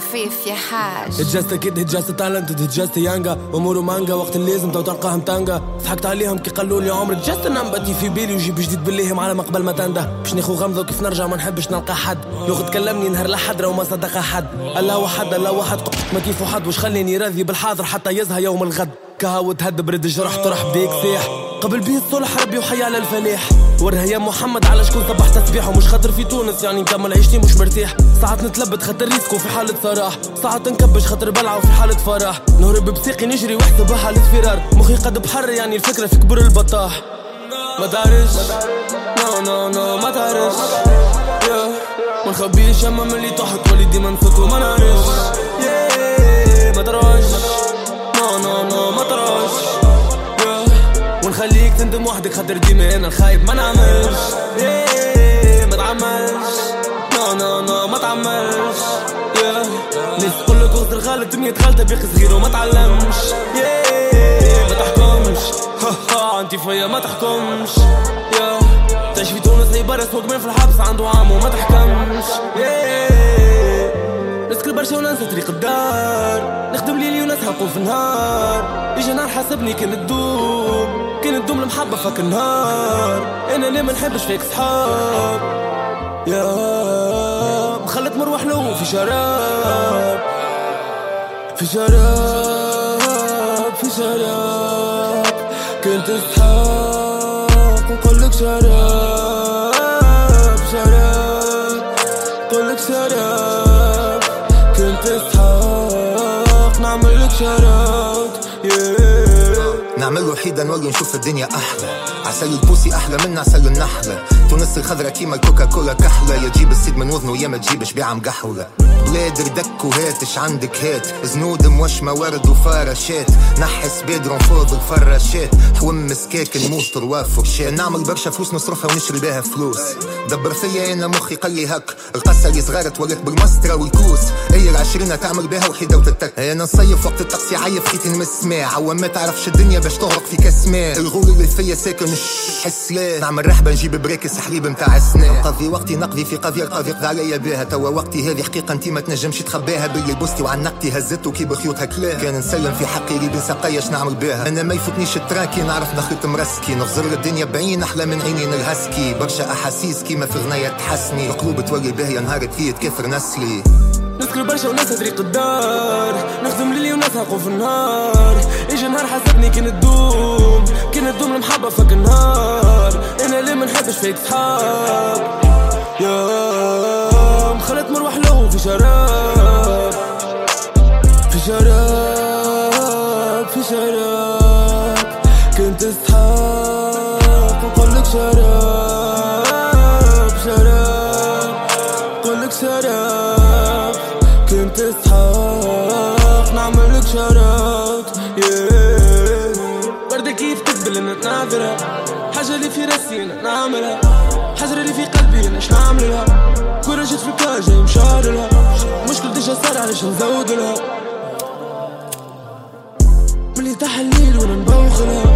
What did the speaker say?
عفيف يا حاج. اتجازت أكيد اتجازت تالنت اتجازت يانجا اموره مانجا وقت اللازم تو تلقاها متانجا ضحكت عليهم كي قالوا لي عمرك جاست نمبتي في بالي وجيب جديد بالليهم على مقبل ما تنده. باش ناخو غمضة وكيف نرجع ما نحبش نلقى حد. لغة تكلمني نهار لحد وما صدق حد الله وحد الله وحد ما كيف حد وش خليني راضي بالحاضر حتى يزهى يوم الغد. كها وتهد برد جرح طرح بديك سيح. قبل بيه الصلح ربي وحيا للفلاح ورها يا محمد على شكون صبح تسبيح ومش خاطر في تونس يعني نكمل عيشتي مش مرتاح. ساعات نتلبد خاطر ريسكو في حالة صراح ساعات نكبش خاطر بلعة وفي حالة فرح نهرب بساقي نجري واحسب حالة فرار. مخي قد بحر يعني الفكرة في كبر البطاح. ما تعرفش. no no no ما تعرفش. ما نخبيش اما ملي تحت ولي ديما نفكو ما نعرفش. ما تراش وحدك خاطر ديما أنا الخايب ما نعملش. ما تعملش. no no no ما تعملش. ناس تقول لك اغسل غلط مية غلطة بيخ صغير وما تعلمش. ما تحكمش. انتي فيا ما تحكمش. تعيش في تونس برا سوق في الحبس عنده عام وما تحكمش. نسكر برشا وننسى طريق الدار. نخدم ليلي ونسحقو في النهار. يجي نهار حسبني كان تدوم كان تدوم المحبة فك النهار. إنا ليه ما نحبش فيك صحاب. يا خلت مروح له في شراب. في شراب في شراب. كنت تسحق نقول لك شراب. نعمل وحيدة نولي نشوف الدنيا أحلى. عسل البوسي أحلى من عسل النحلة تونس الخضرا كيما الكوكا كولا كحلة. يا تجيب السيد من وزنه يا ما تجيبش بيعة مقحولة. بلاد ردك وهاتش عندك هات. زنود موشمة ورد وفارشات نحس بيدرون فوض الفراشات حوم مسكاك نموت روافر شات نعمل برشا فلوس نصرفها ونشري بها فلوس. دبر فيا أنا مخي قال لي هك. القصة اللي صغارت ولات بالمسطرة والكوس. هي العشرين تعمل بها وحيدة وتتك. أنا نصيف وقت الطقس يعيف. خيتي نمس عوام ما تعرفش الدنيا باش تغرق في كاس ماء الغول اللي فيا ساكن حس لا. نعمل رحبة نجيب بريكس حليب متاع السنة. نقضي وقتي نقضي في قضية القاضي قضى عليا بها. توا وقتي هذه حقيقة انت ما تنجمش تخباها باللي بوستي وعنقتي هزته كي بخيوطها كلاه كان نسلم في حقي اللي بين سقايا نعمل بها. أنا ما يفوتنيش التراكي نعرف نخلط مرسكي نغزر الدنيا بعين أحلى من عينين الهسكي برشا أحاسيس كيما في غناية تحسني. القلوب تولي باهية نهار تفيد كثر نسلي. نذكر برشا وناس طريق الدار. نخدم ليلي ونسحقوا في النهار أجي نهار حسبني كي ندوم كي ندوم المحبة فك النهار. أنا ليه ما نحبش فيك صحاب يا مخلت مروح له في شراب. في شراب في شراب. كنت تسحق نقول لك شراب شراب. نقول لك شراب. كنت تسحق نعذرها حاجة اللي في راسي نعملها. حجر اللي في قلبي اش نعملها كورة جت في الكاجة مشار لها مشكلة ديجا صار علاش نزود لها ملي تحليل وأنا نبوخلها.